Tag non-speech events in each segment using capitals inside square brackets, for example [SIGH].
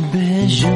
Mas ci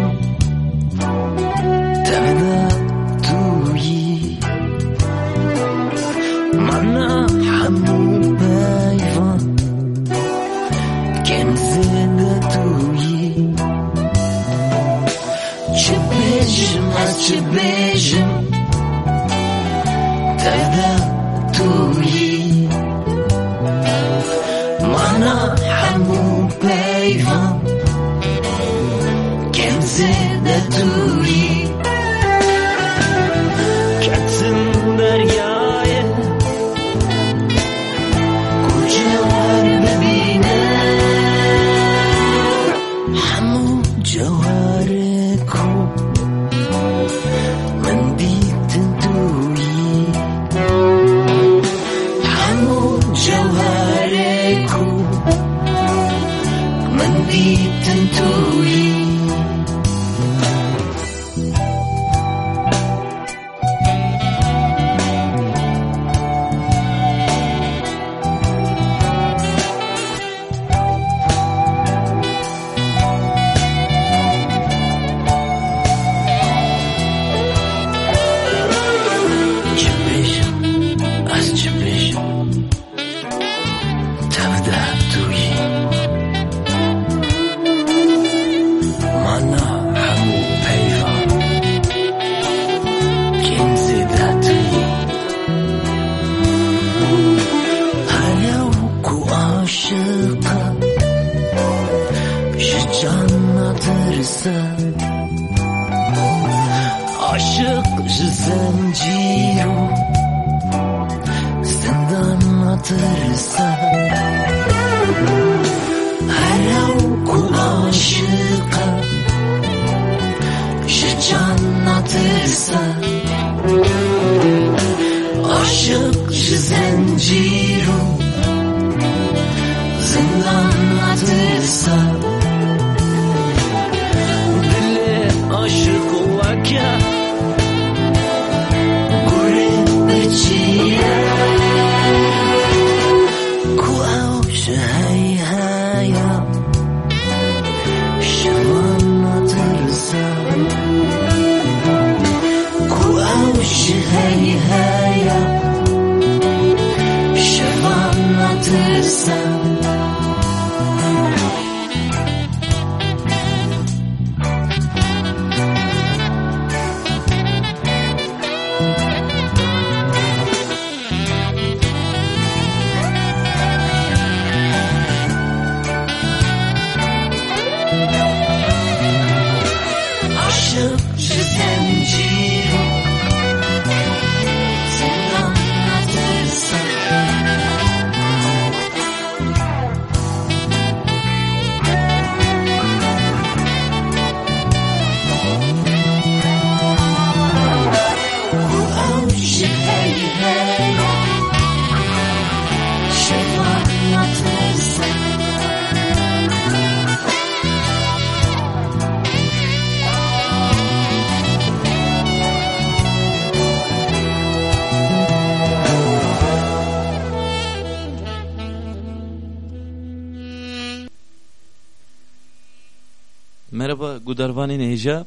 merhaba gudarvani neheja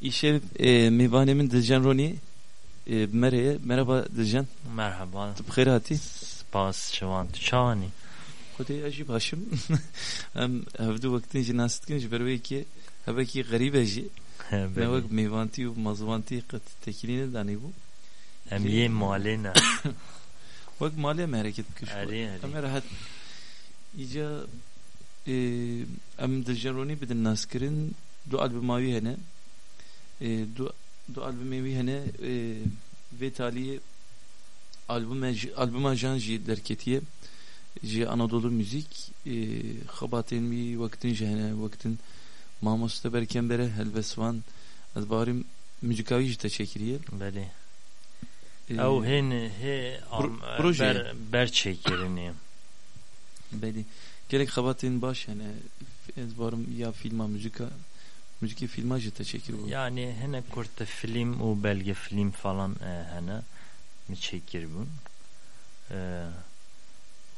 işe e, mivanemin dijen roni e, mereye. Merhaba dijen merhaba. Tıp khair hati spas çavan çani. Kutu ajib haşim. Em evdu vaktin jinasat kinci berbeki hebeki garibe ji. Ne vak mivanti u mazvanti qat tekiline dani bu. Em ye malena vak male [COUGHS] hareket kış. Hem rahat. İca em اری rehet îca e, em di jeronî bidin naskirin du albûma wî hene e, du, du albüme vi hene e, ve taliye albüm albüm ajan ji derketiye ji Anadolu müzik e, xabaten mi vaktin jehne vaktin mamosta berken bere helvesvan az barim müzikavi ji teşekkiriye بله E, او هن هي Pro- proje. بر بر çekirini Beli. Gerek xabatin baş yani ez barim ya filma müzika müziki filma ji teşekkür bu. yani hene kurta film o belge film falan e, hene mi çekir bu e,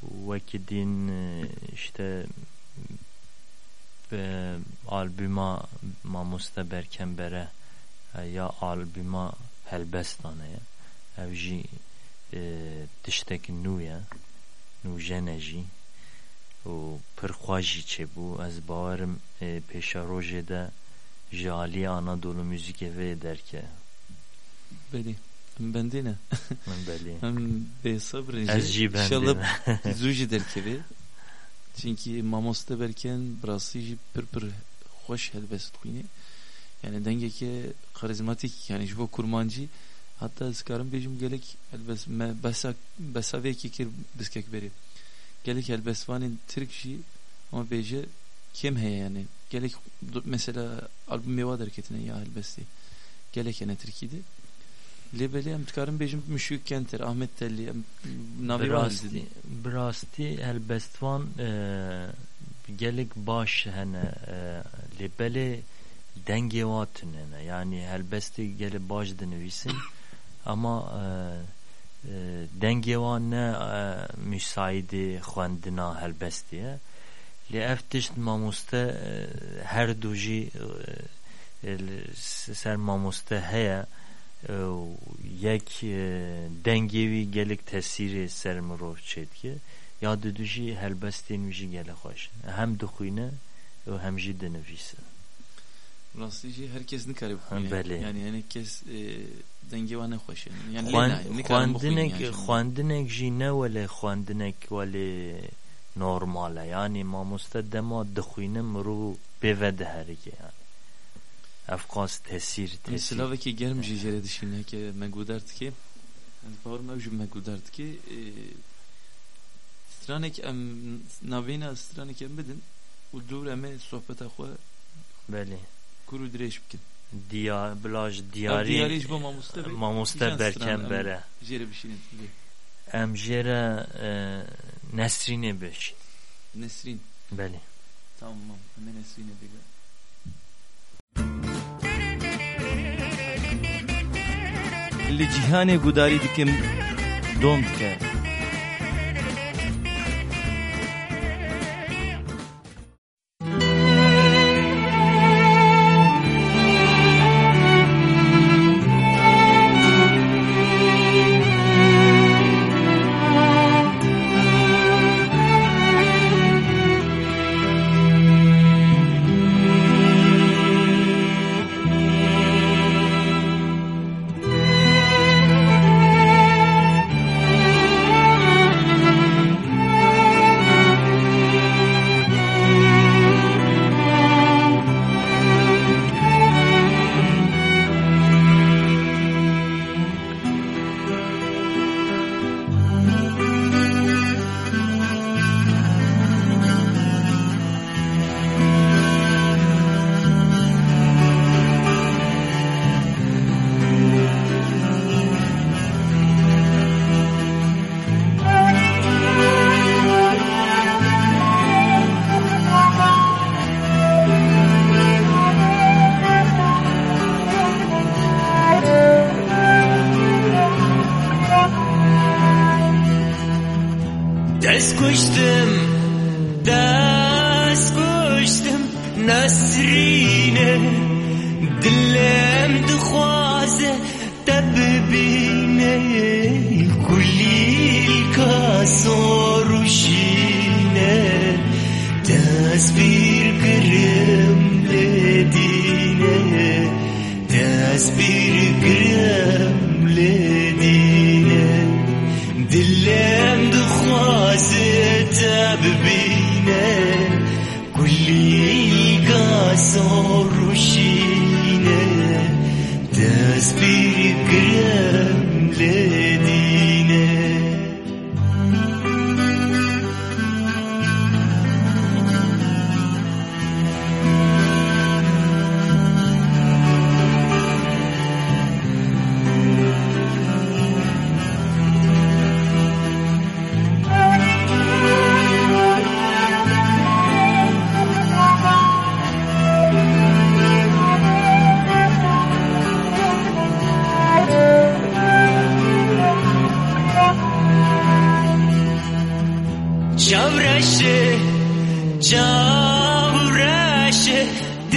vakidin e, işte e, albüma mamusta berken bere e, ya albüma helbestane ya ev jî e, nû jene jî û pir xwe jî çêbû ez bawerim pêşa rojê de ji aliyê Anadolu müzikê vê derke Beli. Ben de ne? min belê Hem be sabrın. ez jî ben İnşallah de Zuji derkevi. Çünkü mamosta berken brası ji pir pir hoş helbest kuyni. Yani dengeke karizmatik yani jibo kurmancı hatta skarım bejim gelek elbes me besak besave ki kir biskek beri. Gelek elbesvanin Türk jî ama beje kim heye yani. Gelek mesela albüm meva derketine ya elbesti. Gelek yine Türkiye'de. Lebeli em tıkarım bejim müşük kenter Ahmet Telli em navi dedi. birastî helbestvan e, gelek baş hene e, dengê wa tune yani helbestê gelê baş dinivîsin ama e, e, dengê wan ne e, müsaidê xwendina helbestê ye lê ev tişt mamoste e, her du jî e, e, ser mamoste heye e, yek e, dengevî gelek tesîrê ser mirov çêdike ya didu jî helbestên wî jî gelek xweş in. hem dixwîne û hem jî dinivîse Rastlıcı herkes ne karı Ha, beli. Yani herkes e, denge var ne hoş yani. Yani Xwan- lena, ne karı bokuyun xwendinek yani. xwendinek jî ne wele xwendinek welê normal e yani mamoste dema dixwîne mirov pêve diherike yani ev qas tesîr tesîr Mesela ki germ jijere dişine ki megudart ki yani parum ev jim megudart ki stranek em navena stranek em bedin u dur eme sohbet xwe belê kuru direş bikin. Diyar, diyarî diyarî ji bo mamoste be. mamoste Tijan berken bere Jere bişinin. em jêre e, Nesrînê beşîn Nesrin. belê Tamam hemen Nesrin'e bir li cîhanê gudarî dikim dom dike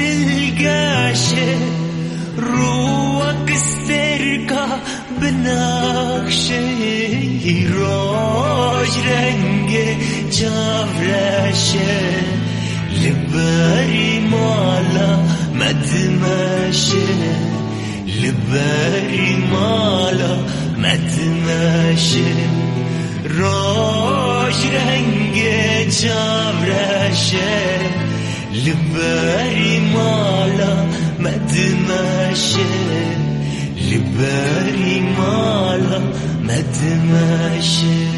بلگشه رو قصدر کا بنقشه راج رنگ چورشه لبری مالا مدمشه لبری مالا مدمشه راج رنگ چورشه لباري مالا مدماشة لباري مالا مدماشة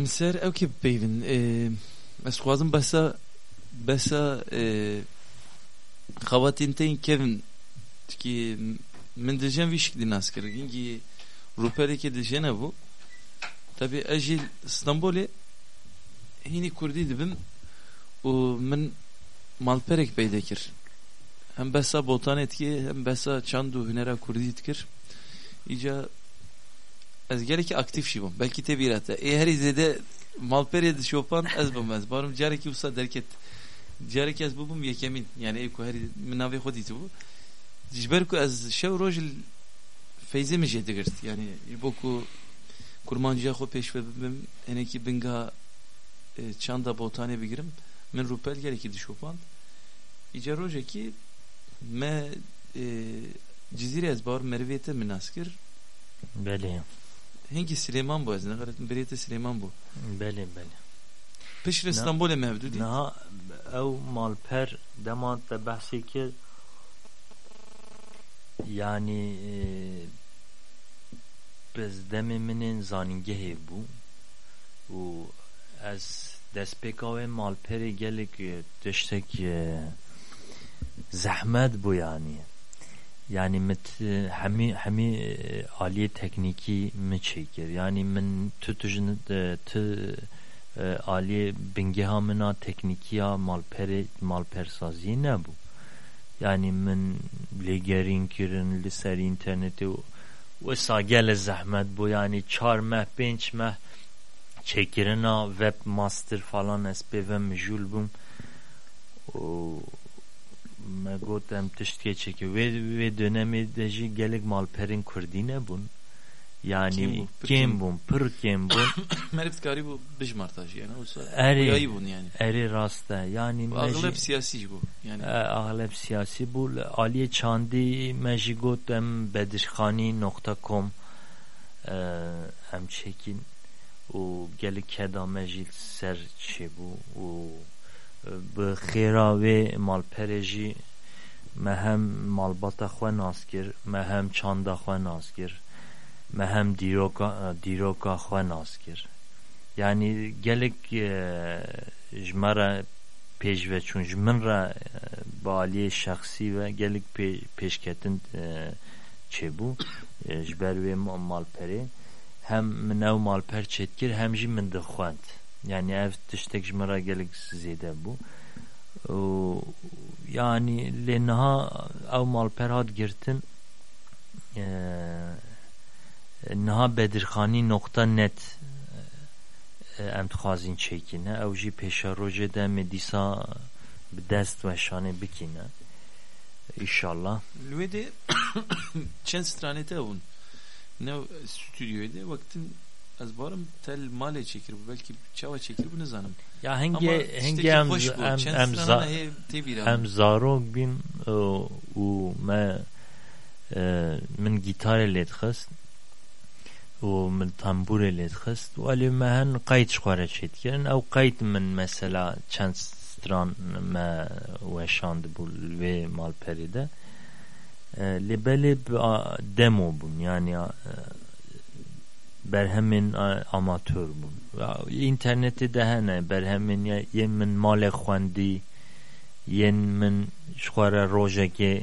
Ämser ew kê bipeyvin ez dixwazim besa besa xewatînteyên kevin tikî min dijen vî şiklî naskirin gî rûperekê dijene bû tabi ez jî stanbolê hînî kurdî dibim û min malperek peyde kir hem besa botanê dikir hem besa çand û hunera kurdî dikir. Îca ez geleki aktif şibum. Belki tebirata. E her izlede malperiye de şopan ez bemez. Barım careki usta derket. Careki ez bubum yekemin. Yani evko her minavi hoditi bu. Dijberku ez şev rojil feyze mi jedigirt. Yani boku kurmancıya xo peş ve bim eneki binga e, çanda botane bigirim. Min rupel gereki de şopan. İce rojeki me e, cizire ez bar merviyete minaskir. Beleyim. هنگی سلیمان بود نه نگرت بریت سلیمان بود. بله بله. پیش استانبول مهدودی نه او مال پر دمان تا بحثی که یعنی بزدم من زانگه بو و از دست پکاوه که گلک دشتک زحمت بو یعنی. Yani mit e, hemî hemî e, aliyê teknîkî min çêkir yani min tu tu jin e, tu e, aliyê bingeha mina teknîkiya malperê malpersaziyê nebû yani min lêgerîn kirin li û wisa gelek zehmet bû yani çar meh pênc meh çêkirina web master falan ve mijûl bûm û me gotem tiştekê wê wê dönemê de jî gelek malperên Kurdî nebûn yani kêm bûn? Pir kêm bûn? Merî dikarî bû bijmarta jî yani erê bûn yani. erê rast e yani agleb siyasî jî bû yani. Agleb siyasî bû li aliyê çandî me jî got em bedişxanî nokta kom e, em çekin. Û gelek keda me jî ser çêbû bi xêra wê malperê jî me hem malbata xwe nas kir me hem çanda xwe nas kir me hem dîroka dîroka xwe nas kir yani gelek e, ji me re pêşve çûn ji min re e, bi aliyê şexsî ve gelek pêşketin e, çêbû ji ber wê malperê. Hem min ew malper çêtkir hem jî min dixwend yani ev min re gelek zêde bû û yani lê niha ew malper hat girtin e, niha bedirxanî nokta net em dixwazin çêkîne ew jî pêşa rojê de me dîsa bi dest weşanê bikîne İnşallah. Lüvede [COUGHS] çen stranete avun ne stüdyoydu vaktin az barım tel male çekir bu belki çava çekir bu ne zanım Ya ama henge işte henge ki em hoş bu em çen em strana za he tebir em zarok bin û û me من گیتار لید خست و من تنبور لید خست ولی مهن قید شخواره چید کرن او قید من مثلا چند ستران ما وشاند بول و مال پریده لبلی دمو بون yani برهمن آماتور بون و اینترنتی ده هنه برهمن یه من مال خواندی یه من شخوار روژه که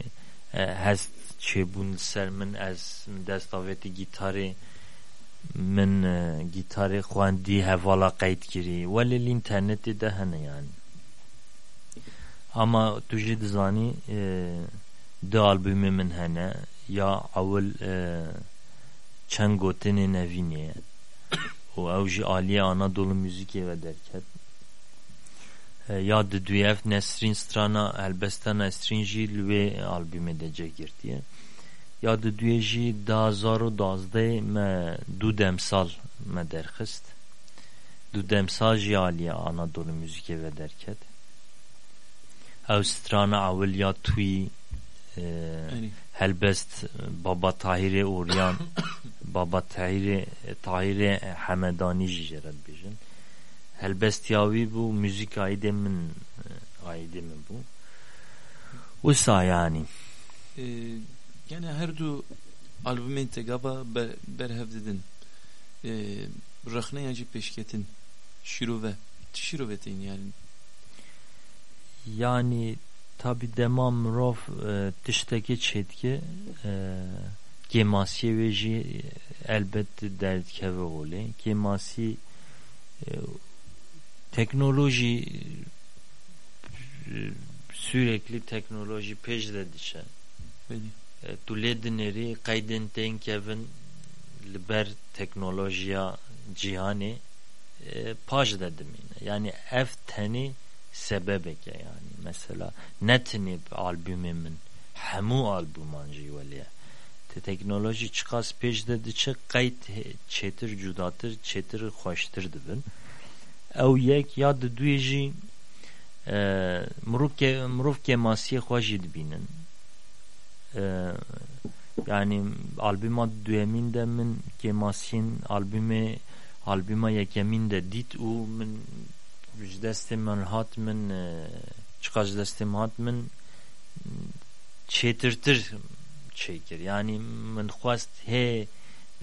هست چه بون سر من از دستاویت گیتاری من گیتار خواندی حوالا قید کری ولی الانترنت ده هنه yani اما تو جد زانی دو آلبوم من هنه یا اول çend gotinê nevînê û ew Anadolu Muzîkê ve derket. E, ya di duyev Nesrin Strana Elbistan Nesrin jî li wê albûmê de. Ya di duye jî dazaro dazdê me du demsal me derxist. Du demsal jî Anadolu Muzîkê ve derket. Ew strana awil ya tuyî e, helbest baba Tahiri Uryan [COUGHS] baba Tahiri Tahiri Hamedani jirat bijin helbest yavi bu müzik aide min aide min bu? Usa yani ee, yani her du albümün tegaba ber, berhev dedin. Ee, rahne yacı peşketin şiruve şiruvetin yani. Yani tabi demam rof e, tişteki çetki e, gemasiye ve jî elbette derdkeve ole gemasi e, teknoloji e, sürekli teknoloji peşde dişe e, tu ledineri kaydın tenkevin liber teknolojiya cihani e, paj dedim yine. Yani ev teni sebebeke yani. Mesela netini albümümün hemu albümancı veliye te teknoloji çıkas peş dedi kayıt çetir cudatır çetir hoştur dibin ev yek ya da duyeci mruf ke mruf ke masiye hoşi dibinin yani albüma duyemin de min ke masiyin albüme albüma yekemin de dit u min ji destê min hat min çıka ji destê min hat min çêtirtir çêkir yani min xwest hê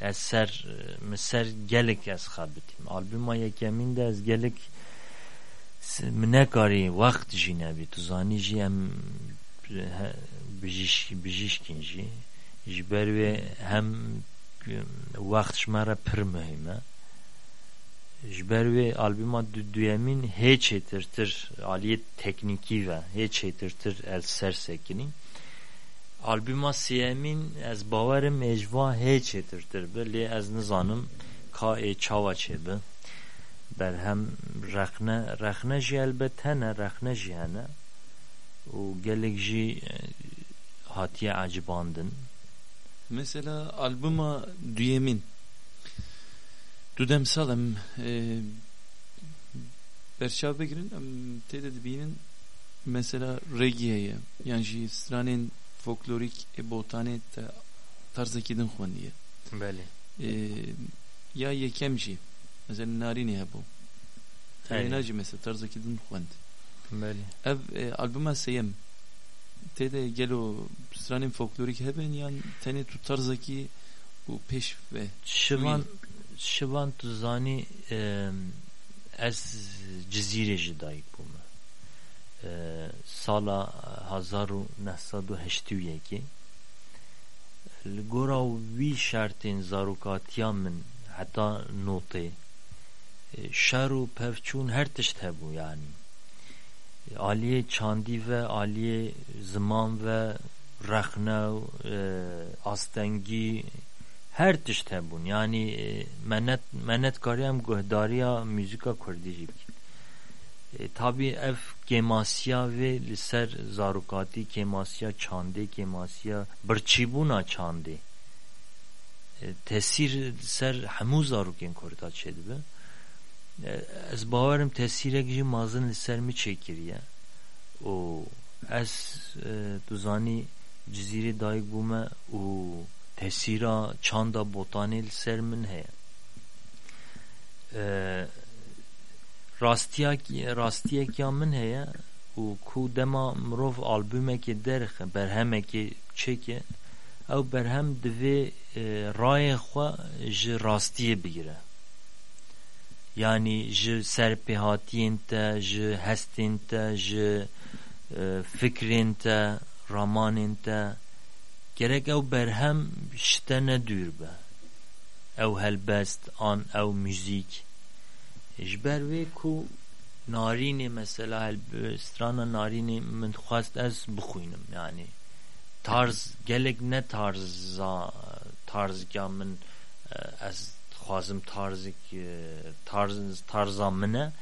ez ser min ser gelek ez xebitîm albûma yekemîn de ez gelek min nekarî wext jî nebî tu zanî jî em bijîşkîn jî ji ber wê hem ji me re pir muhîm ji ber wê albîma duyemîn hê çêtirtir aliyê teknîkî ve hê çêtirtir ez sersekinî albîma sêyemîn ez bawerim êjva hê çêtirtir bi lê ez nizanim ka ê çawa çêbi berhem rexne rexne jî elbet hene rexne jî hene û gelek jî hatiye acibandin mesela albuma düyemin Dudem salem e, berçav begirin em tede dibinin mesela reggae'ye yani jî stranên folklorik e botanê te tarzekî din xwendiye Beli. e, ya yekem jî mesela Aynen. Teyna jî mesela tarzekî din xwend Beli. ev e, albüma seyem tede gelo stranên folklorik heben yan tenê tu tarzekî û pêş ve Şivan şivan tu zanî ez cizîrê jî dayîk bûme sala hezar û nehsad û heştî û yekê li gora wî şertên zarokatiya min heta notê şer û pevçûn her tişt hebû yani. Aliyê çandî ve aliyê ziman ve rexne astengî her tişte bun. Yani menet menet menetkariya guhdariya müzika Kurdî jî tabi ev kemasiya ve li ser zarukati kemasiya çandê kemasiya birçîbûna çandê tesir ser hemû zarokên Kurda çêdibe ez bawerim tesirek jî mazin li ser mi çêkiriye û ez tu zanî cizîrê dayîk bûme û تسیرا چاندا بوتانیل سر من هه راستیا راستیه کیا من هه او کو دما مروف آلبومه که درخ برهمه که چکه. او برهم دوی رای خوا جه راستیه بگیره. یعنی جه سرپیهاتین تا جه هستین تا جه فکرین تا رامانین تا Gerek ev berhem şite ne dürbe. Ev helbest an ev müzik. Jber ve ku narine mesela strana narine min ez bixwînim yani tarz gelek ne tarza tarzga min e, ez xwazim tarzik e, tarz tarza mine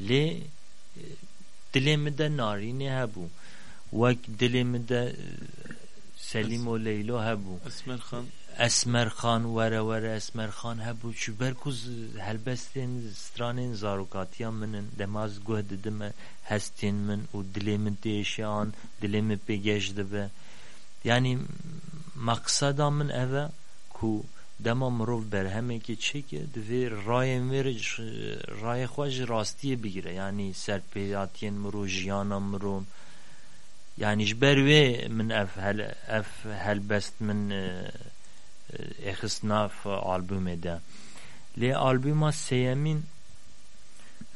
lê e, dilê min de narînê hebû سلیم و لیلا هبو. اسمر خان. اسمر خان وره وره اسمر خان هبو. چو برکوز هلبستین سترانین زاروکاتی منن. دماز گوه دیدم هستین من و دلی من دلیم آن دلی من پیگش دبه. یعنی مقصد من اوه کو دما مروف برهمه که چه که دوی رای مر رای خواج راستی بگیره. یعنی سرپیاتین مرو جیانا مرو. Wê min ev hel ev helbest min exist nav albûmê de lê albûma sêyemîn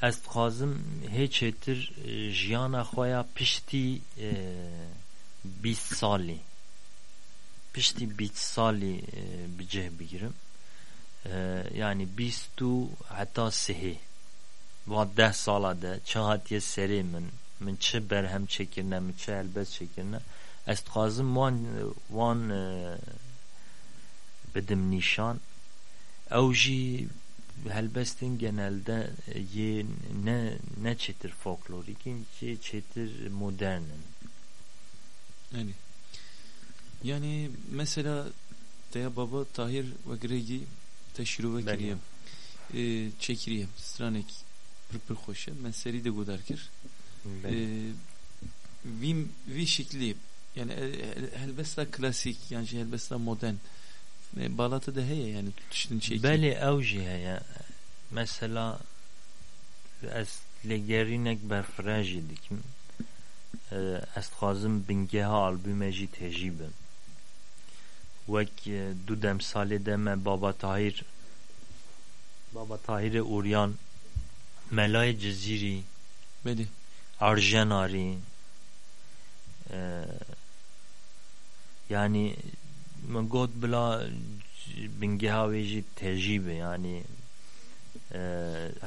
ez dixwazim hê çêtir jiyana xwe ya piştî bîst salî pişti bit sali e, biceh bigirim yani bistu hatta sihi va deh sala de çi çi berhem çekirine min çi helbet çekirine ez dixwazim wan wan e, bidim nîşan ew jî helbestên genelde yê ne ne çetir folklorîkîn çê çetir modernin yani yani mesela Deya Baba Tahir ve Gregi teşhiru ve kiriyem. Çekiriyem. Stranek pır pır hoşe. Ben seri de gudarkir e, vi şikli yani helbesta klasik yani şey helbesta modern e, bağlatı da heye yani tutuşun şekli. Beli evjihe ya. Mesela ez legerinek berfraji dikim. Ee, ez xazim bingeha albüme jî tejibim. Wek e, du dem salê Baba Tahir Baba Tahir Uryan Melay Ceziri Bedi بله ئارژەناری yani من گوت بلا بنگه هاویجی تجیبه yani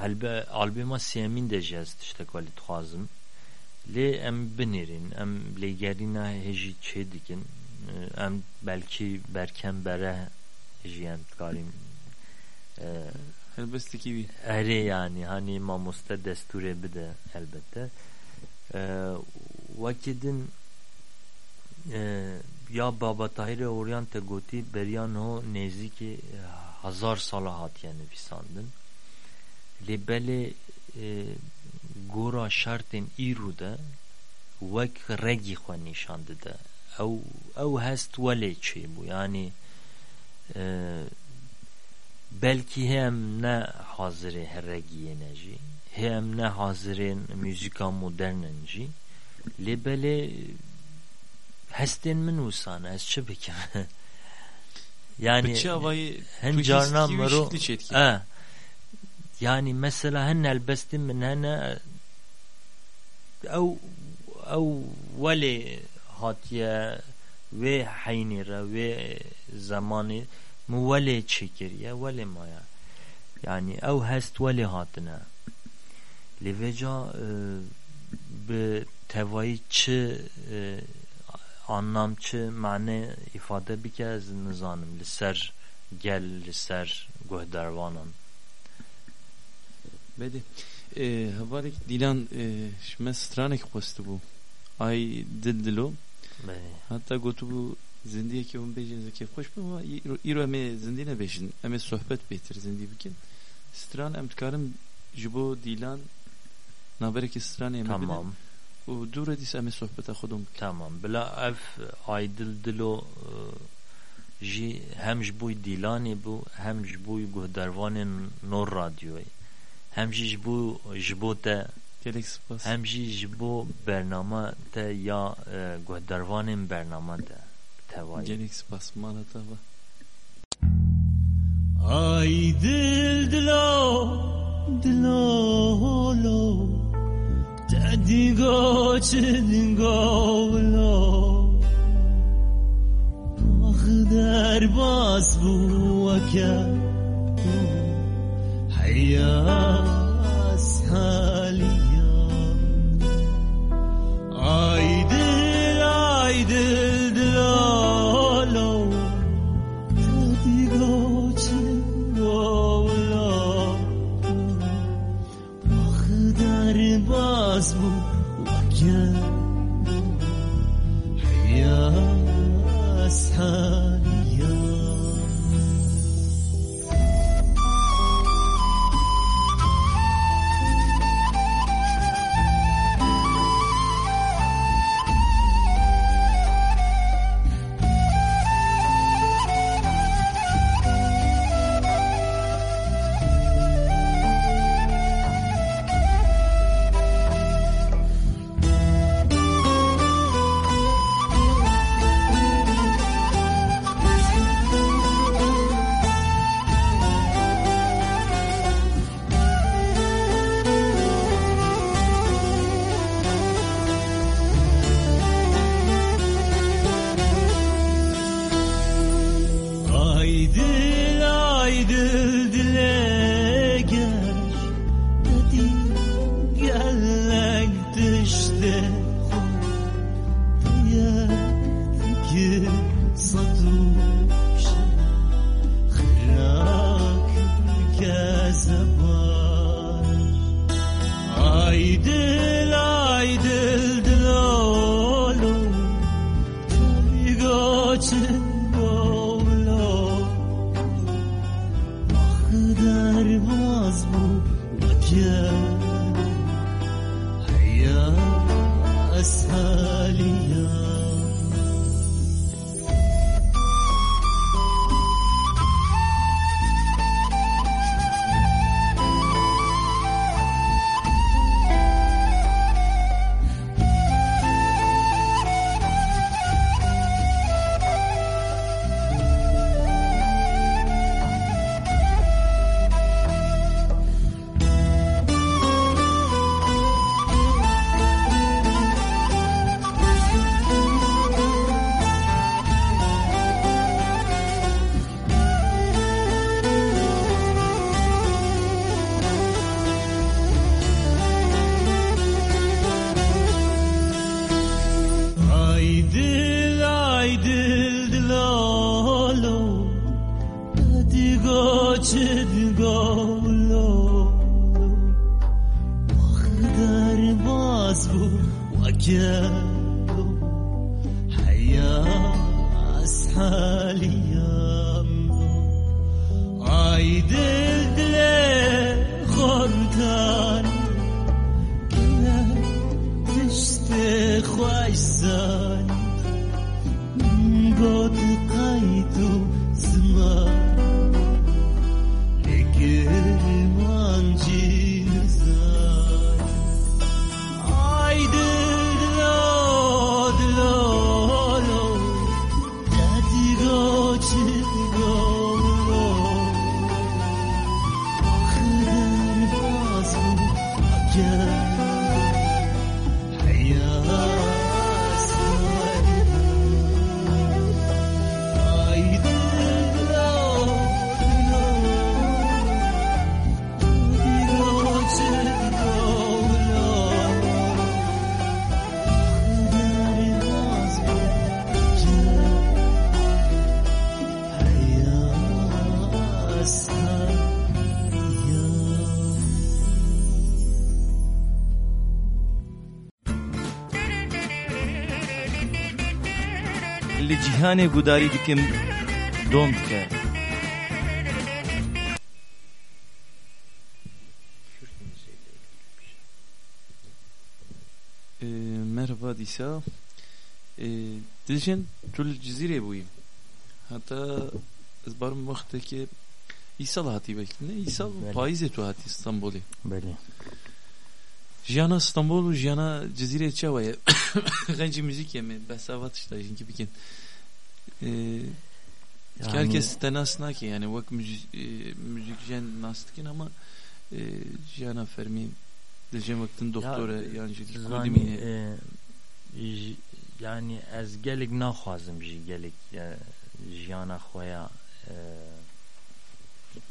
هلبه albüma سیمین de jest tiştekali dixwazim lê em binêrin em lêgerîna hêjî çê dikin ام belki berken bere jiyen karim elbette ki eri yani hani mamusta desture bir de elbette e, Vakidin e, ya Baba Tahir'e uğrayan tegoti beryan ho neziki e, hazar salahat yani visandın. Libeli e, gora şartın iruda vek regi xwe nîşan dide ew ew hest welê çêbû yanî e, belkî hem ne hazirê heregiyê ne jî ne hazirin müzika modernenci lebele hestin min usana ez çi bikim [LAUGHS] yani hen carna mero e, yani mesela hen elbestin min hene ev ev veli hatiye ve haynira ve zamanı mu vele çekir ya vele maya. Yani ev hest vele hatına leveca e, bi tevayı çi e, anlam çi mane ifade bike ez nizanım li ser gel li ser guhdervanan Bedi. E, havarek dilan e, şme stranek kostu bu. Ay dildilo. Hatta gotu bu zindiye ki on bejin zeki hoş bu ama iro eme zindine bejin eme sohbet betir zindi bikin. Stran em tkarım jibo dilan نبری که سرانه تمام. و دور دیس امی صحبت خودم. تمام. بلا اف ایدل دلو جی همش بوی دیلانی بو همش بوی گه نور رادیوی. همش بو جبو تا همش جبو برنامه تا یا گه برنامه تا تاوی جلیک سپاس مانا تا. Ay dil dilo dilo dilo dilo lo lo Akhdar bas bu waka Hayya ashaliya Ay dil li cîhanê gudarî dikim dom dike Ee, دیسا دلشن طول جزیره بویم حتی از بارم وقته که ایسال هاتی belki ne İsal بله. payizê tu hatî İstanbulê بله jiyana İstanbul û jiyana cizîrê çawa ye xencî müzik [COUGHS] yeme besavat işte jinki bikin Ee, ee, yani, herkes de Nasnaki yani bak müzik, e, müzikjen Nastikin ama e, Jana Fermi diyeceğim vaktin doktora yancılık şey, kodimi e, yani ez gelik nakhwazim ji gelik jana khoya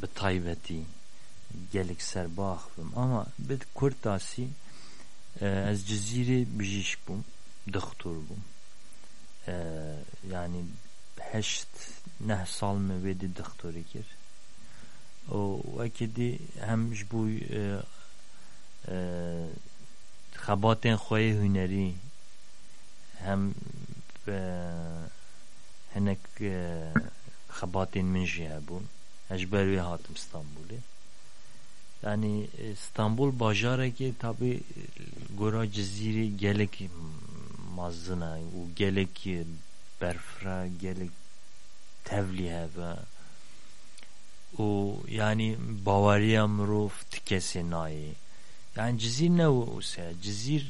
bi taybeti gelik serbaxvim ama bit kurtasi ez ciziri bijişbum doktor bum yani heşt neh sal me wê dî dixtorê kir wekî dî hem xebatên xwe yê hunerî hem hinek e, xebatên min jî hebûn ez ji ber wê hatim Stenbolê yani İstanbul bajarekê tabi gora cizîrê gelek mazin e û gelek berfra gelek tevlî hebe û yani baweriya mirov ti kesê nayê yani cizîr ne wise cizîr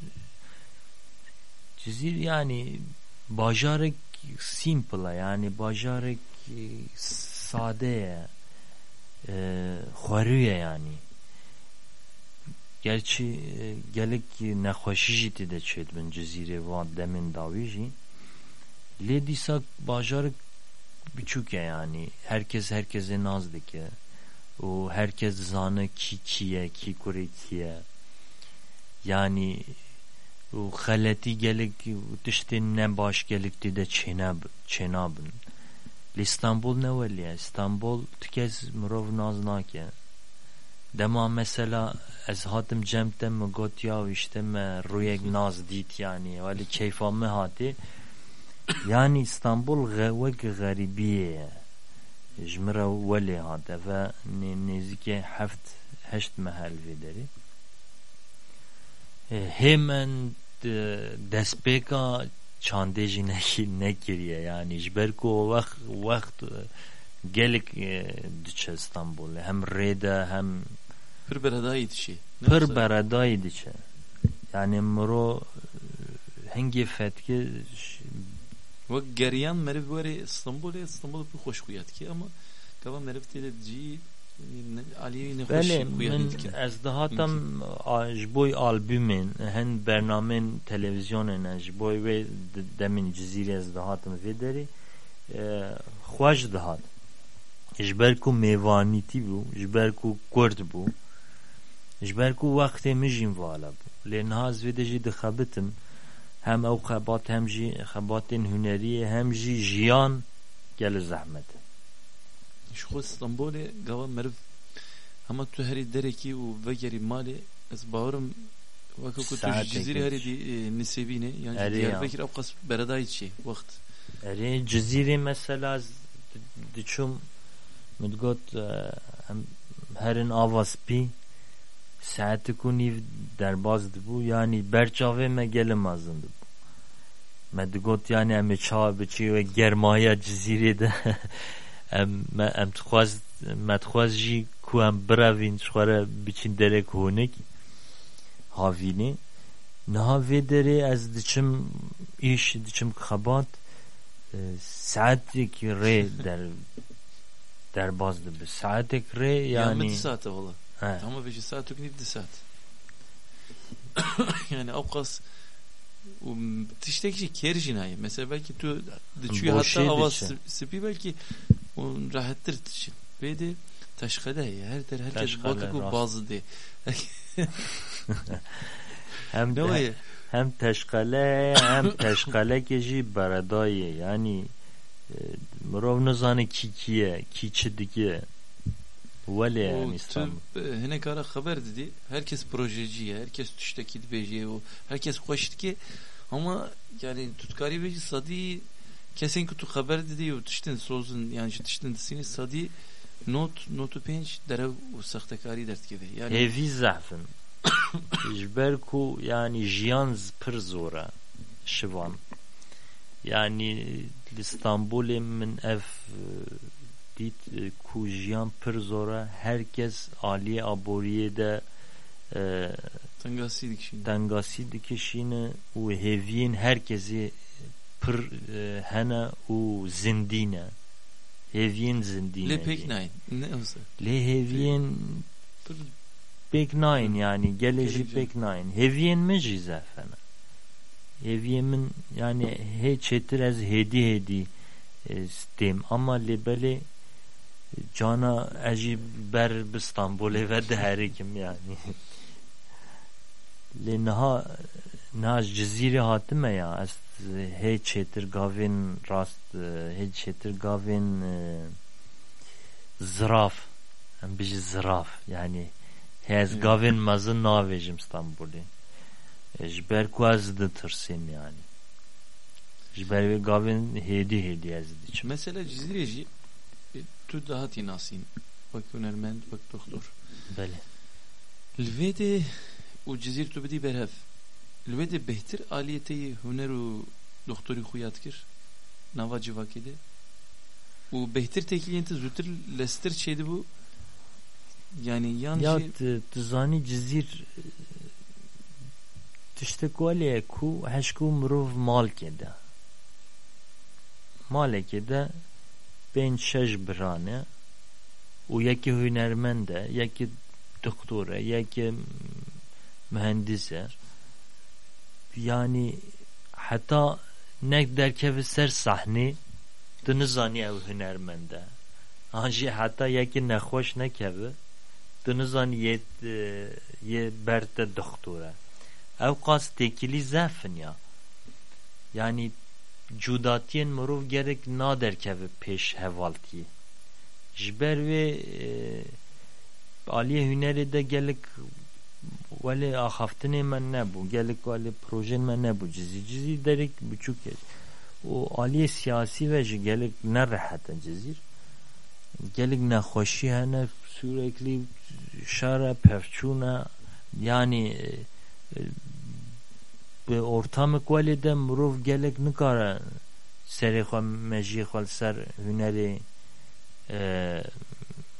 cizîr yani bajarek simple yani bajarek e, sade ye e, xwerûye yani. Gerçi e, gelek nexweşî jî tê de çêt bin cizîrê van demên dawî bajarek biçûk ye yani. Herkes herkesê naz dike û herkes zane kî kî ye kî kurê kî ye yani û xeletî gelek tiştên ne baş gelek tê de çênab çênabin Li İstanbul ne weliye İstanbul tikez mirov naz nake dema mesela ez hatim cemte me got ya işte me ruyek naz dît yani. Weli keyfa me hatî yani İstanbul wek garibiye ye ji me re welê hate ve nê- nêzîkê heft heşt mehel vê derê hemen e, destpêka çandê jî nekiriye yani ji ber ku wext gelek diçe İstanbulê hem rê de hem pir beredayî dişê pir beredayî diçe yani miro hengê fetke ş- Wek geriyan meriv were İstanbulê İstanbul pir xweş xuya dike ama gava meriv tê de cî aliyê ne Belê xweş xuya min dikin ez dihatam a- ji bo albümên hin bernamên televizyonên e ji bo wê di- demên cizîrê ez dihatim vê derê e, xweş dihat ji ber ku mêvanîtî hem ew xebat hem jî xebatên huneriyê hem jî jiyan gel zehmet e. ji xwe İstanbulê gava meriv hema tu herî derekî û vegerî malê ez bawerim weka ku tu cizîrê herî dî nisêbîne yani. Diyarbekir ew qas beredayî dişê wext Erê cizîrê mesela diçûm min got e, herin ava spî saetê ku nîv derbas dibû yanî berçavê me gelê mezin dibû me digot yani em ê çawa biçî ve germaya cizîrê de em me em dixwaz me dixwaz jî ku em birevîn ji xwe re biçîn derek hûnik havînê niha vê derê ez diçim îş diçim xebat e, saetekî rê der derbaz dibe saetek rê yani yani di saate valla he, ama beşi saat û jî nayê mesela belki tu Boşê hatta hava spî belki hûn rahettir diçin vê de ye her der herkes bakı rast. bazı de [LAUGHS] hem de hem teşkale hem [COUGHS] teşkale jî beredayê yani mirov nizane kî kî ye kî welê yani İstanbul tu hene kara haber dedi. Herkes projeciye, herkes tüşteki dibeciye o. Herkes hoş ki ama yani tutkari beci sadi kesen ki tu haber dedi o tüşten sozun yani şu tüşten seni sadi not notu penç dere o sahtekari dert gibi. Yani hêvî zehfin [COUGHS] ji ber ku yani jiyan z- pir zor e şivan. Yani İstanbul'e min ev e, dit e, ku jiyan pir zora herkes aliye aboriye de e, Tangasiydik şimdi. dengasi dikişine u heviyên herkesi pir e, hene û zindîne heviyên zindîne Le pek nine. Ne olsa. lê heviyên Pır pek nayın yani geleci pek nayın heviyên min jî zefene heviyên min yani hê çêtir ez hêdî hêdî e, stêm ama lê belê cana jî ber bi Stenbolê ve diherêkim yani? [LAUGHS] Lê niha niha ji cizîrê hatime ya ez hê çêtir gavên rast e, hê çêtir gavên e, ziraf em bijî ziraf yani hez Evet. gavên mezin navêjim Stenbolê E, ji ber ku ez ditirsim yani. Ji ber vê gavên hêdî hêdî ez diçim Mesela Cizireci e, tu daha tinasin. Bak hünermend, doktor. belê Lvede u Cizir tu bidî berhev. Lvede behtir aliyeteyî huner û doktorî xwe yad kir. Nava civakê de. û behtir tekiliyên te zûtir lestir çêdibû. Yani yan ya şey tu tu zanî cizîr e, tiştek welê ye ku heşkû mirov malkê de malekê de pênc şeş biran e û yekî hünermend e yekî doktor e yekî mühendis e yani heta nek derkeve ser sahnê tu nizanî ew hünermend e an jî heta yekî nexweş nekeve tu nizanî yê e, yê ber cudatiyên mirov gerek naderkeve pêş hevaltiyê ji ber e, aliyê hunerê de gelek welê axaftinê me nebû gelek welê projeyên me nebû cizî cizî derek biçûk e û aliyê siyasî ve jî gelek nerehet e cizîr gelek nexweşî hene süreklî şer e pevçûn e yani e, e, bi ortamek welê de mirov gelek nikare serê xwe mejiyê xwe li ser hunerê e,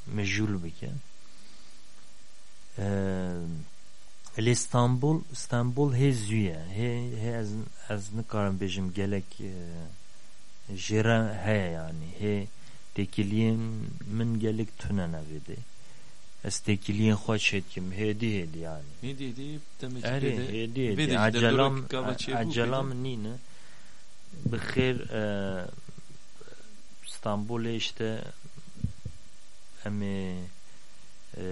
mejûl bike e, li İstanbul İstanbul hê zû ye hê hê ez ez nikarim bêjim gelek e, jêre heye yani hê têkiliyên min gelek tune nevê de ez têkiliyên xwe çêtkim hêdî hêdî yani ne dedi demek ki Erê de hêdî Vê de hêdî ji acelam derbarê gava çêbû acelam bêdin. nîne bi xêr e, İstanbulê işte em ê e,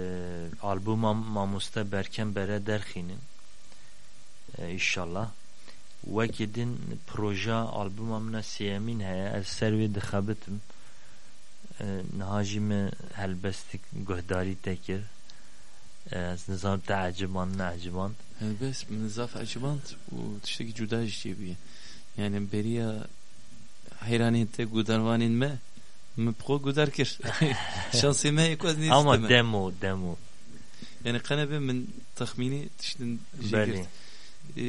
albûma mamoste berkem bere derxînin e, inşallah wekî din proja albûma min e sêyemîn heye ez ser wê e, jî me helbestik guhdarî te kir E, ez nizam te eciban ne eciban Helbes min zaf acibant û tiştekî cuda jî çêbûye. Yani beriya heyranên te gudarvanên me min xwe gudar kir. [LAUGHS] Şansê me wez nêdî ama demo demo Yani qenebe min texmînî tiştin jê belê girt. E,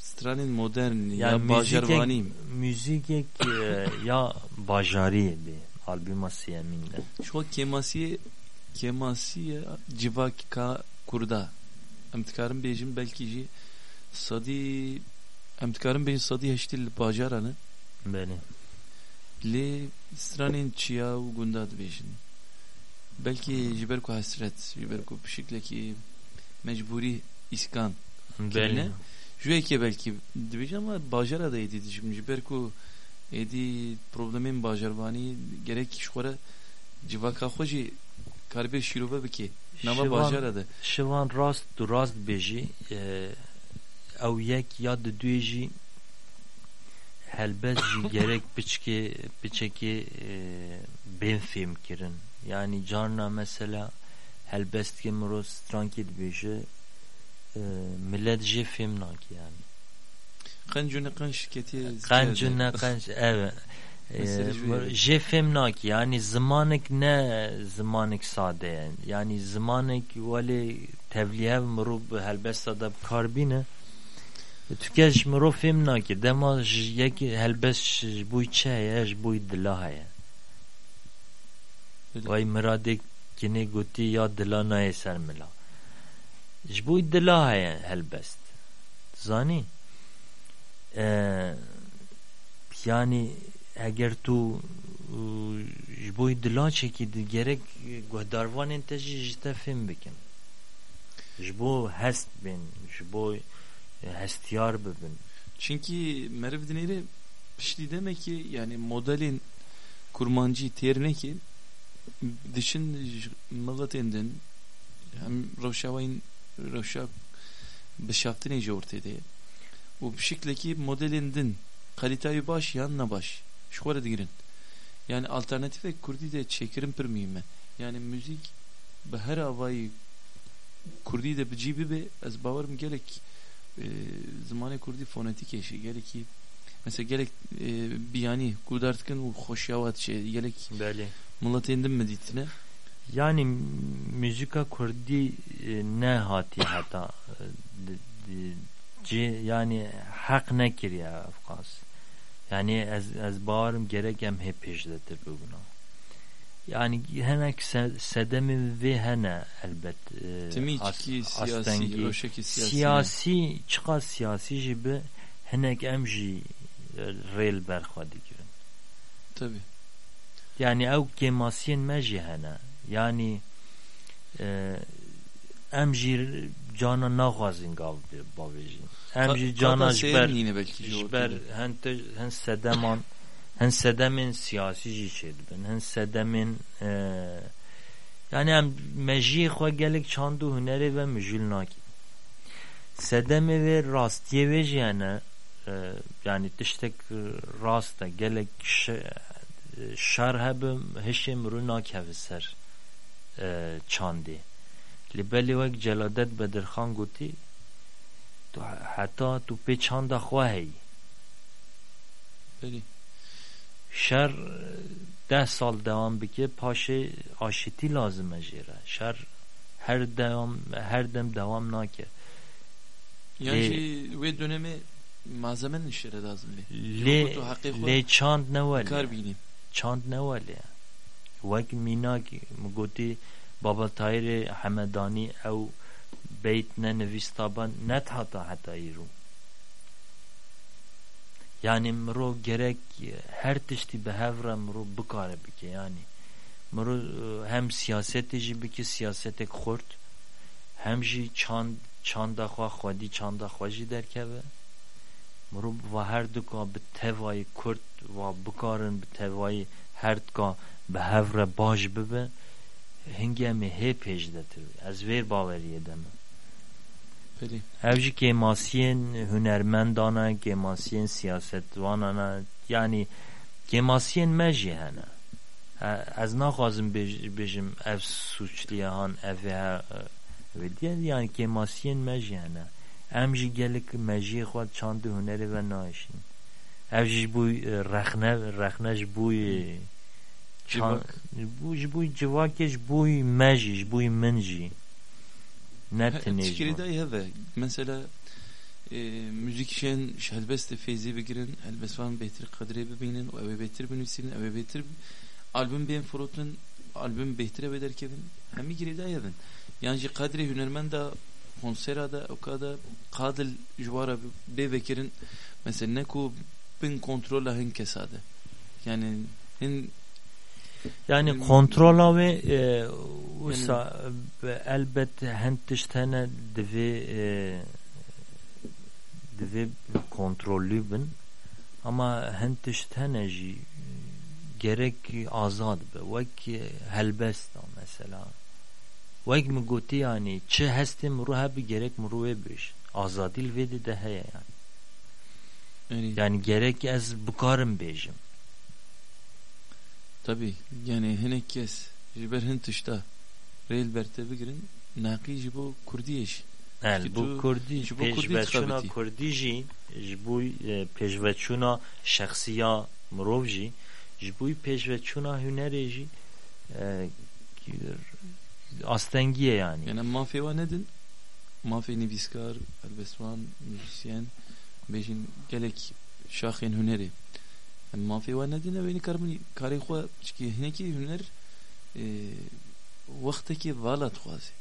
stranên modern ya Yani bajarvanîm. müzikek e, ya bajarî be albüma sêyemîn de Şu kemasiye kemasiye civaka kurda. Em dikarim bêjim belkî jî sadî em dikarim bêjin sadî heştî li stranên çiya û gunda dibêjin. Belkî ji ber ku hesret, ji ber ku pişiklekî mecburî iskan. belê Ji wekê belkî dibêjin ama bajara da êdî dijim ji ber ku êdî problemên bajarvanî gerek re civaka xwe jî karibê şîrove bike. Nava Şivan- da. rast du rast bêjî e, ew yek ya duê jî helbet [COUGHS] gerek biçkê biçekê e, bên fêm kirin yani carna mesela helbestkê mirov strankê dibêje e, millet jê fêm nakî yani Şirketiye Qenc û ne qenc evet nakî yani. zimanek ne zimanek sade? Yani zimanek welê tevlihev mirov bi helbesta de bikarbîne Tu ji mirov fêm nake dema ji yekê helbest ji bo çi heye ji bo dila heye Öyle. Vay miradek kinê gotî ya dila nayê ser mila ji bo dila heye helbest. Zanî Ee, yani eger tu ji bo dila çekî di gerek guhdarvanên te jî ji te fêm bikin. Ji bo hest bin ji bo hestiyar bibin Çünkü Merve Dineri pişti demek ki yani modelin kurmancı terine ki? Dışın milletinden hem Roşavayın Roşa beşaftı nece ortaya diye. Bu bir şekilde ki modelinden kaliteyi baş yanına baş. Şu kadar girin. Yani alternatife kurdi de çekirim bir miyim ben. Yani müzik be her havayı kurdi de bicibi be az bavarım gerek e, zamanı kurdi fonetik eşi gerek ki mesela gerek e, bir yani kudartkın o hoş yavat şey gerek Bəli. millet indim mi ditine Yani müzika Kurdi e, ne hati hata e, ci- yani hak ne kiriye Afgas. Yani ez, ez bağırım gerek em hep peşdedir bu buna. Yani henek se, sedemi ve hene elbet. E, temi as- ki siyasi roşaki siyasi siyasi çıka siyasi gibi henek em jî e, rêl berxwe dikirin. tabi Yani ew kemasiyên me jî hene. Yani e, em cana ji ber yine belki ji ber hin te- hin sedeman hin sedemên siyasî jî çê dibin. Hin sedemên e, yani em mejiyê xwe gelek çand û hunerê ve mijûl nakin. Sedemê vê rastiyê vê jî hene e, yani tiştek rast e gelek e, şer hebe hişê mirû nakeve ser e, çandê. لی بلی وک جلادت بدرخان گوتی تو حتی تو پیچاند خواهی بلی شر ده سال دوام بکه پاش آشتی لازمه جیره شر هر دوام هر دم دوام ناکه یعنی وی دونمه مازمه نشیره لازم لی لی چاند نوالی کار بینیم چاند نوالی وک میناکی مگوتی Kar bileyim. çand ne var ya? Vek minak mugoti Baba Tahir Hamedani ev beyt ne nevistaban net hata hata iru. Yani mro gerek her tişti behevra mro bikare bike yani. Mro e, hem siyaseti jî bike siyasetek xurt hem jî çand çanda xwe xwedî çanda xwe jî derkeve. Mro ve her duka bi tevayı kurt ve bikarin bi tevayı her duka behevra baş bibe hingemi hê pêjdetir. Ez vê baweriye deme. Beli. Ev jî kemasiyên hunermendana, kemasiyên siyasetvanana yani kemasiyên me jî hene. E- Ez naxwazim bêj- bêjim ev suçliyahan ev he ve diye yani kemasiyên me jî hene. Em jî Civak. bu ji bo civakê ji bo me jî ji bo min jî. Ne tinê ji Tişkili bo. dahi heve. Mesela e, müzik işen helbeste feyzi begirin, helbesvan behtir kadre bebeynin, o eve behtir benüsinin, eve behtir albüm beyin frotun, albüm behtire bederkevin, hemi giri dahi hevin. Yani kadre hünermen da konsera da o kadar kadil jvara be bekirin mesela ne ku bin kontrola hin kesade. Yani hin Yani Yani- kontrola ve e, usa ve elbette hentiştene devi e, devi kontrollü bin. Ama hentiştene jî gerek azad be. Vek helbest da mesela. Vek mi goti yani çi hestim ruh abi gerek ruh biş. Azadil vedi de heye yani. Yani, yani gerek ez bukarım bejim tabi yani hinek kes jiber hin tışta reil berte begirin naqi jibo kurdiyeş. El Ki bu tu- Kurdi ji bo Kurdî pêşveçûna dixebitî. Kurdî jî ji bo e, pêşveçûna şexsiya mirov jî ji bo pêşveçûna hunerê jî e, ki- astengiye yani. Yani mafya nedin? Mafya niviskar, elbesvan, müzisyen, بيجين gelek şaxên hunerê mafê we nedine wênî karbin karê xwe çikî hinekî huner e, wextekê vala dixwaze.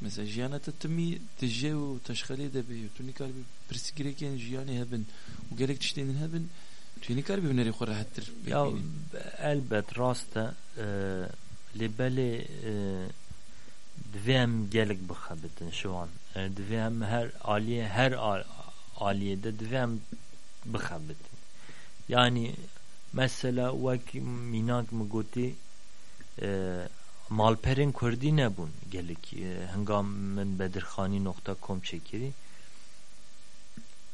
Mesela jiyana te timî tije û teşxelê de bê tu nikar bî pirsgirêkên jiyanê hebin û gelek tiştên din hebin bî hunerê xwe rehettir Ya elbet rast e li belê e, gelek bixebitin şu an e, her aliye her al- aliyede divê em bixebitin yani mesela wek minak mı gotî e, malperên Kurdî nebûn gelek e, hengam min bedirxanî.com çekirî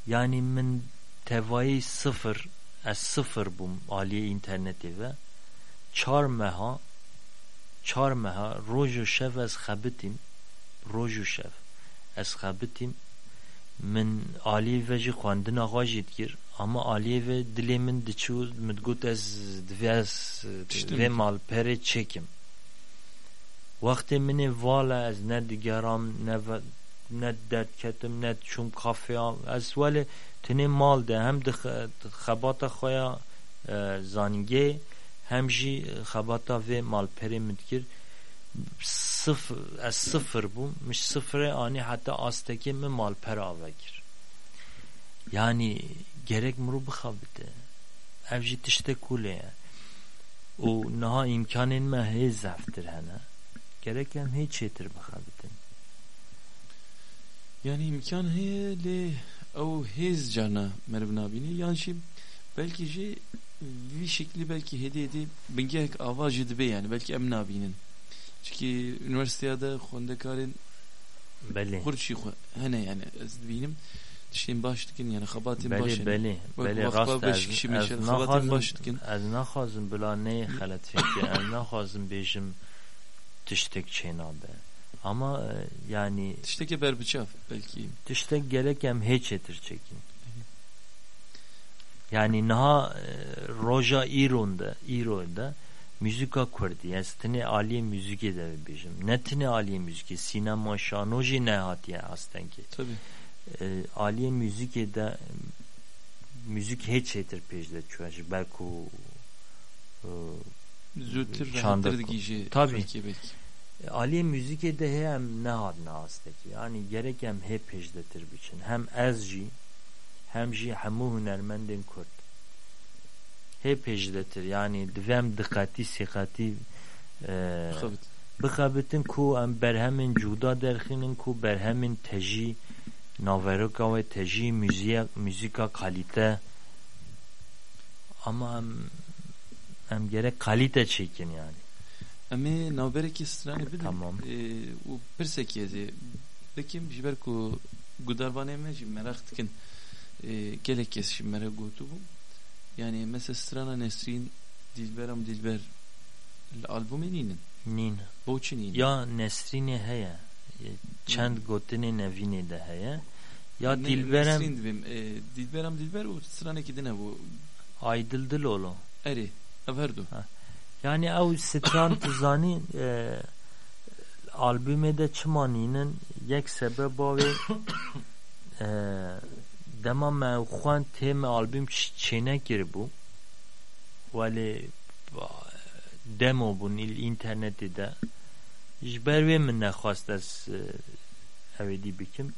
yani min tevayî sıfır ez sıfır bûm aliyê internetê ve çar meha çar meha roj û şev ez xebitîm roj û şev ez xebitîm min aliyê ve jî xwendina xwe jî dikir ama aliyê ve dilê min diçû min got ez divê ez Tiştî vê min. malperê çekim. Wextê minê vala ez ne digeram ne ve- ne derketim ne çûm kafeya ez welê tinê mal de hem di xe- di xebata xwe ya e, zanîngê hem jî xebata vê malperê min dikir sıfır ez sıfır bûm miş sıfırê anî heta astekê min malpera vekir yani gerek mirov bixebite ev jî tiştek kulê ye. Û niha imkanên me hê zeftir hene. Gerek em hê çêtir bixebitin Yani imkan heye lê ew hêz carna meriv nabînî yan jî belkî jî vî şeklî belkî hêdî hêdî bingehek ava jî dibe yani belkî em nabînin. Çikî üniversiteya de xwendekarên belê. Xwe hene yani ez dibînim yani belê hene. belê Wek belê wexta rast beş ez kişi ez meşe, xebatên baş dikin. naxwazim ez naxwazim bila neyê xelet fekir ez naxwazim bêjim tiştek çênabe ama e, yani Tişteke berbiçav belkî tiştek gerek em hê çêtir çekin. Yani niha e, roja îronda îroda müzika kurdî ez tinê aliyê müzikê de bêjim ne tinê aliyê müzikê sinema şano jî ne hatiye astenkê tabi e, aliye müzik de müzik hiç çetir pejde çuaj belki e, ko- dikî jî Tabii. belkî aliye müzik de hem ne had ne asteki yani gerek hem hep pejdetir biçin. Hem ez jî hem jî hemû hunermendên Kurd hep pejdetir yani divem dikkati sikati e, xebit bixebitin ku em berhemin cuda derxinin ku berhemin tejî naveroka ve tejî müziğe müzika kalite. Ama em, em gerek kalite çekin yani. Em ê navberekî stranê bidin Tamam. Pirsekî ez ê bikim ji ber ku gudarvanê me jî merak dikin Ee, gelek kes jî merak gotûbû yani mesela strana Nesrin Dilber li albûmê nînin nîn boçî nînin ya Nesrinê heye e, çend gotinê nevînê de heye ya Ne- Dilberem dibim Ee, Dilberam Dilber û stranekî din hebû Aydil Diloğlu erê ev her du yani ew stran [COUGHS] tizanî e, albümê de çimanînin yek sebeba wê [COUGHS] e, dema me xwan tê me albüm ç- çênekir bû welê demo bûn il internetê de. Ji ber wê min nexwast ez e, dî bikim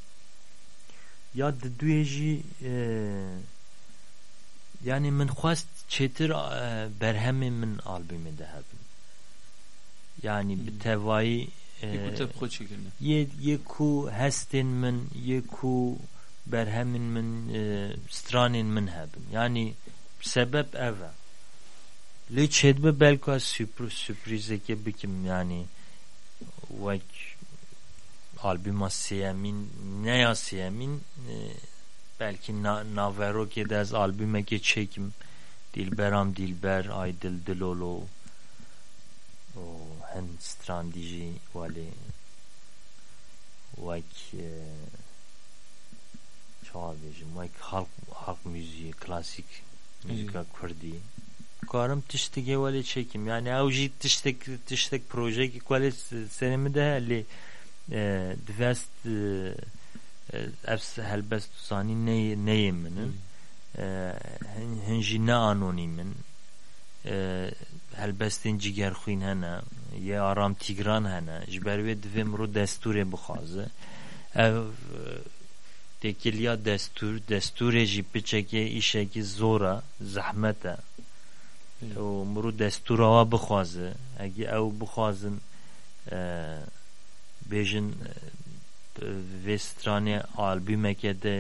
ya jî e, yani min xwast çêtir e, berhemê min albümê de hebin yani bi tevayî e, Ê ku te bi xwe çêkirine yê yê ku hestên min yê ku berhemên min e, stranên min hebin yani sebep ev e lê çêdibe belka sürpriz sürprizeke bikim yani wek albüma sêyemîn neya sêyemîn e, belki na, naverokê de ez albümeke çekim Dilberam Dilber Aydil Dilolo o hen strandî jî welê wek e, çawa bêjim wek halk halk müziği klasik müzika kurdî karim tiştekê welê çekim yani ew jî tiştek tiştek projekî welê senemi de e, divest e, افس هلبست ثاني ني ني منن هنجي نا انونيمن هلبستین جگر خوین هنه یه آرام تیگران هنه جبروی دویم رو دستور بخوازه او تکیلیا دستور دستور جی بچه ایشه که زورا زحمته و مرو دستور آوا بخوازه اگه او بخوازن بیژن وستران آلبومکه ده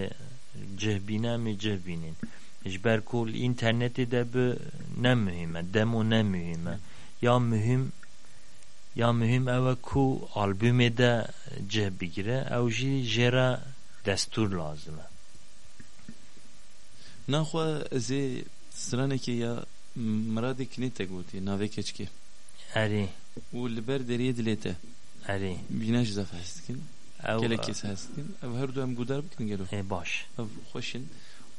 جه بینه می جه بینین ایش کل اینترنتی ده به نمهمه دمو نمهمه یا مهم یا مهم او کو آلبوم ده جه بگیره او جی جرا دستور لازمه نه خواه ازی سرانه که یا مرادی کنی تگوتی ناوی کچکی اری و لبر دریه دلیته اری بيناش زف هستكن او كلكيس هستكن او هردو هم قدار بكن قالوا ای باش او خوشن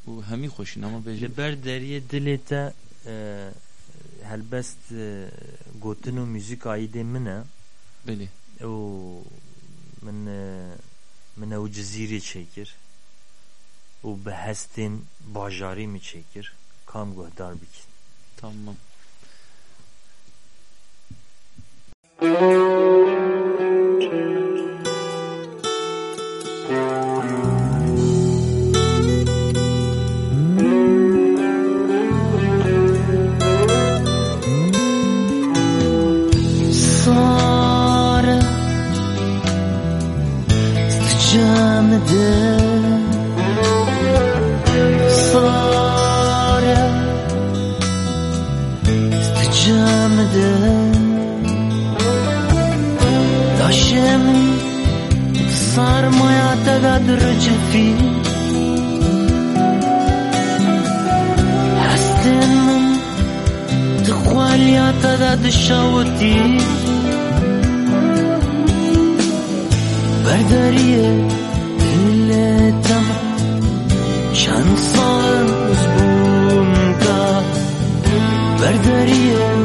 وهمي خوشن اما بيجي لبر دریه دلتا هلبست گوتن و موزیک آیده منه بلي و من من او جزیره چکر و به هستین باجاری می چکر کام گهدار بکن tamam صار قدر جفی هستم تقوالیات داد شوتی. برداریه دلتم چند سال از بوم تا برداریه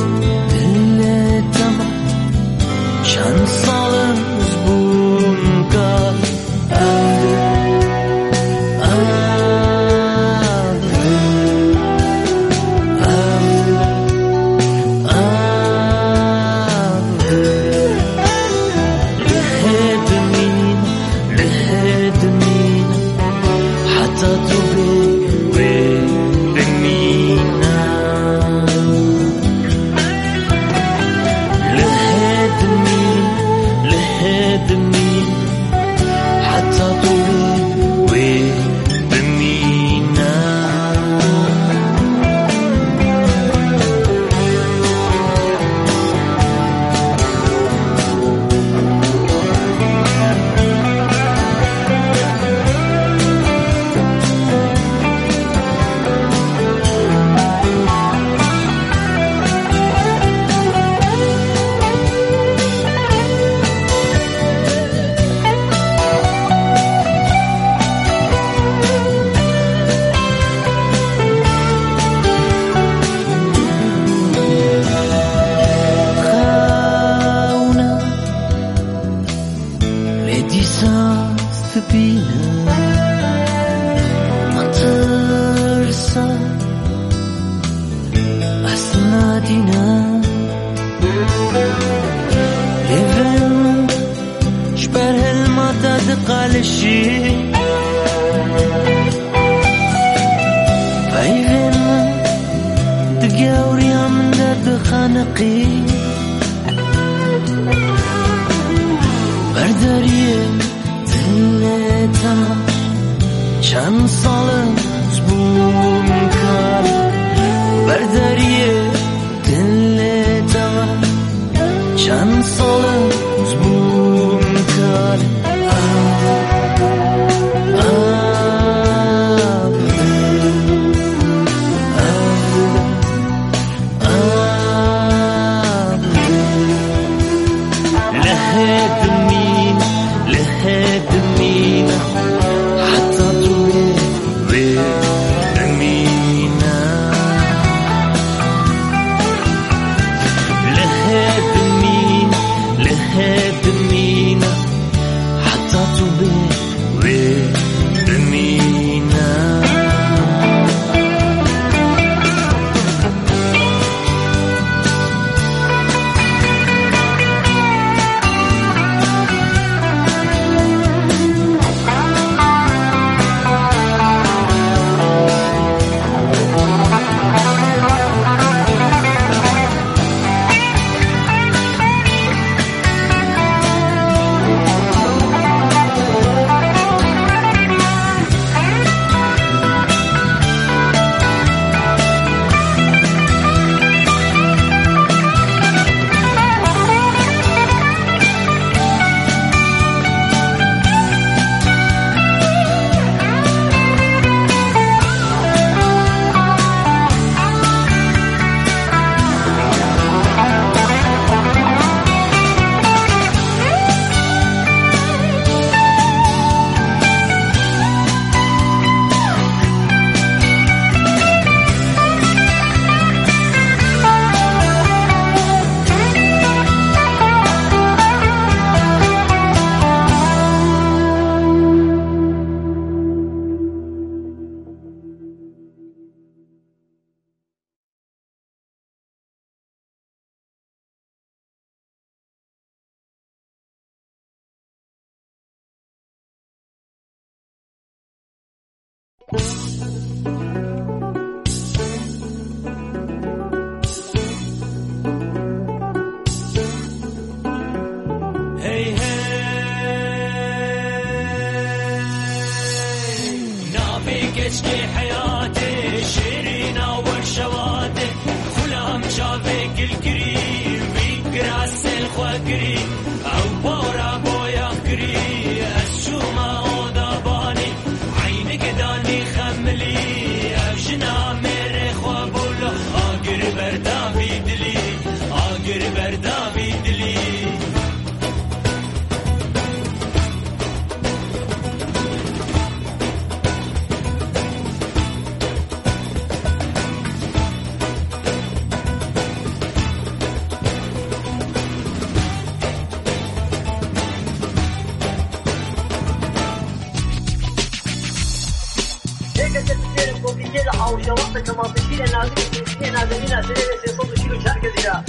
عاوجة وقت كما تجي نازل تجي نازل نازل سي صوت شيلو شارك زيرا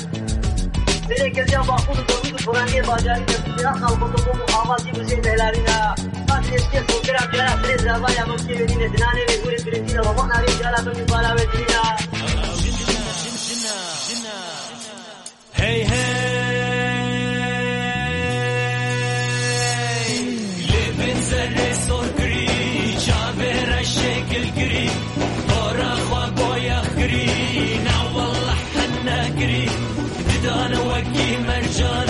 زيرا كذي أبغى أقول دروس فرانية باجاري كذي أخا وقت أبغى محاوزة بزيد هلارينا قاتل يسكي صوت كلام جرا سيد زابا يا مكتي بدينا زنانة بزوري بريتينا وما ناري جالا بني بالا بدينا John.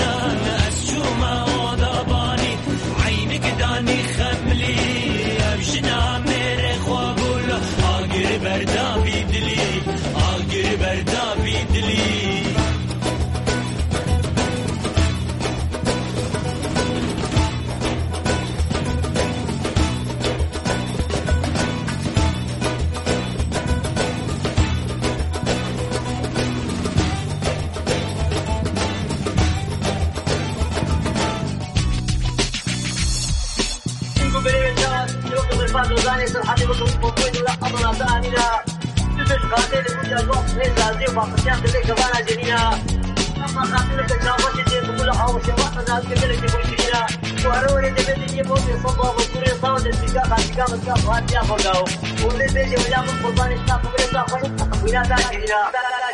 I'm gonna go. I'm go. I'm gonna go. I'm gonna. I'm gonna go. I'm gonna go. I'm gonna. I'm gonna go. I'm gonna go. I'm gonna. I'm gonna go.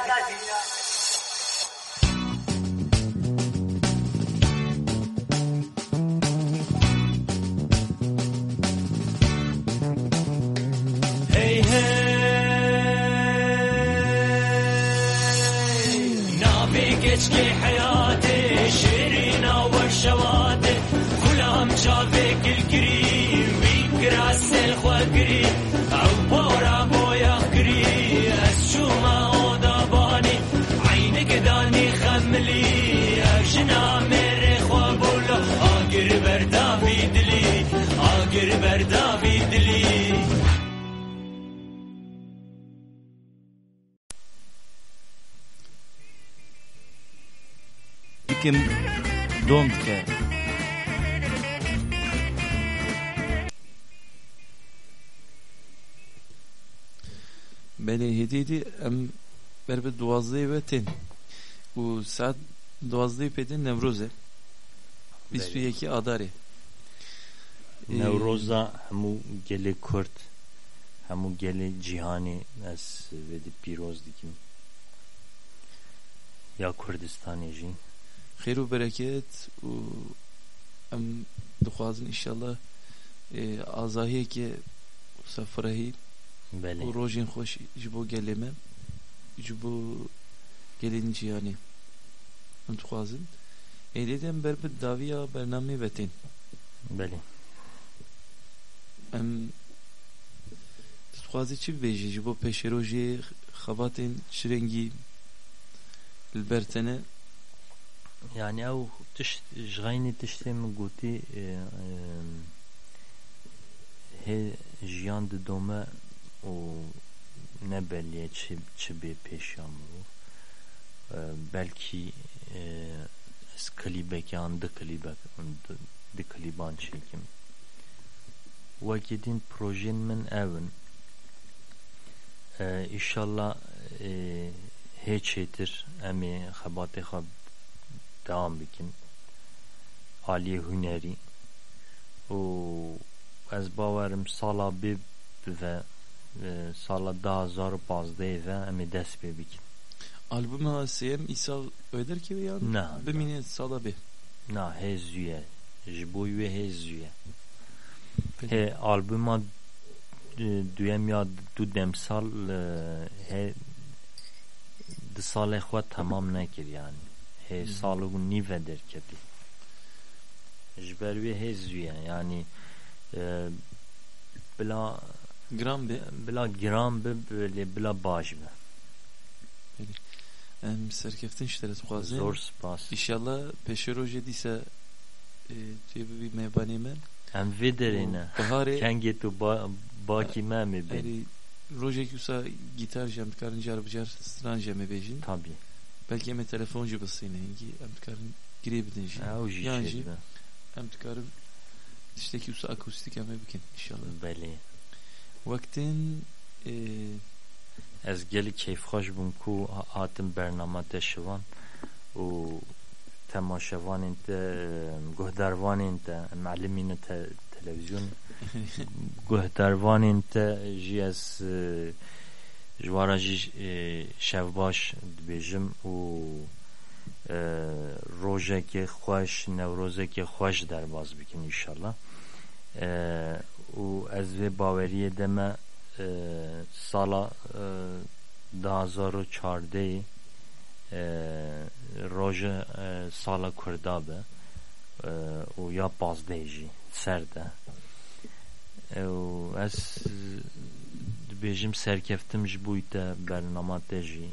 Dikim Donke. بله هدیدی ام بر به دوازده و تن و ساعت دوازده پدن نوروزه بیست و یکی آداره Nevroza hemû gelê Kurd hemû gelê cîhanê ez vedî pîroz dikim ya Kurdistanê jî خیر و برکت و ام دخوازن انشالله آزاهی که سفرهی belê و روژین خوش جبو گلمه جبو gelin cihani ام دخوازن ایلیدم بر به داویا برنامه بتین belê ام دخوازی چی بیجی جبو پیش روژی خباتین شرنگی البرتنه yani ew tişt ji xeynî tiştê min gotî e, e, hê jiyan didome û nebeliye çi çi bê pêşiya mirov E, belkî e, ez klîbekê an di klîbek di- di klîban çêkim wekî din projên min ev in E, îşallah e, hê çêtir em ê xebatê xwe devam bikin aliyê hunerî û ez bawerim sala bê bive e, sala 2015 ve em ê dest pê bikin. Albüma seyem İsa öder ki ya? Ne. bimine sala be na hê zûye ji bo wê hê albûma e, duyem ya du demsal e, hê di salê xwe temam nekir yani derketî ji ber wê hê zûye yani e, bila gram be bila giran bi lê bila baş be. Em serkeftin işleri tukhazin zor spas. İnşallah peşe roje dise tuye bir meybanê me em vê derê ne Baharê kengê tu ba- bakî me me bê erî rojek wisa gitar jem dikarin car bicar stran jem e bêjin tabii بلکه من تلفن جو بسی نه اینگی ام تو کارم گریب دنچی آه اوجی شدی ام تو کارم دشته کیوسا اکوستی که می بکن انشالله. بله. وقتی از گلی کیف خوش بوم کو آدم برنامه تشویق و تماشوان انت گهداروان انت معلمین تلویزیون. [LAUGHS] گهداروان انت جی از جوارا جی اه، شو باش بیجم و اه، روزه که خوش نوروزه که خوش در باز بکن انشالله اه، و از وی باوری دمه اه، سالا اه، ده هزار و چارده روژ اه، سالا کردابه اه، و یا بازده جی سرده و از dibêjim serkeftim ji bû te bernama te jî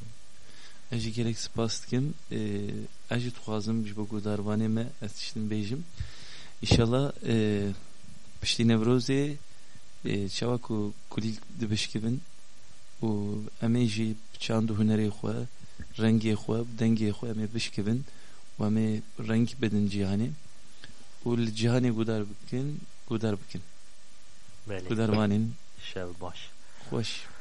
ez jî gelek spas dikim ez jî dixwazim ji bo guhdarvanê me ez tiştin bêjim înşallah e, piştî nevrozê e, çawa ku kulîl dibişkivin û em ê jî çand û hunerê xwe rengê xwe dengê xwe em ê bişkivin û em ê reng bidin cîhanê û li cîhanê gudar bikin gudar bikin. Belê. Şev baş. Плащ.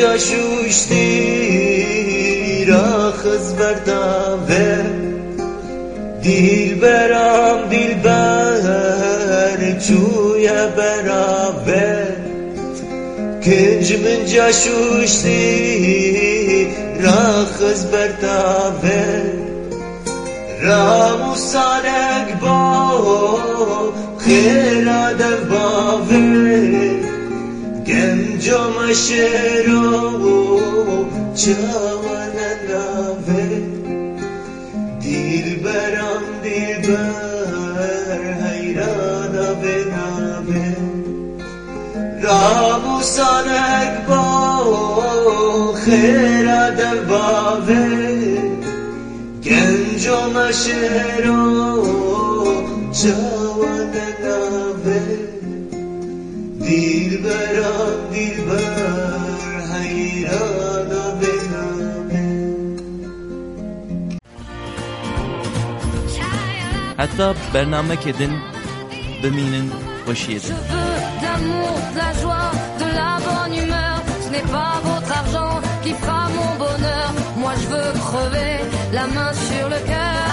Gencimin caşuşti Rahız berdave Dilberam dilber Çuya beraber Gencimin caşuşti Rahız berdave Ramusanek ba Khira dev bave Genco Çamaşırı çalana nave Dilberam dilber hayrana ve nave Rabu sanek bo khera derbave Genco maşero Je veux de l'amour, de la joie, de la bonne humeur. Ce n'est pas votre argent qui fera mon bonheur. Moi, je veux crever la main sur le cœur.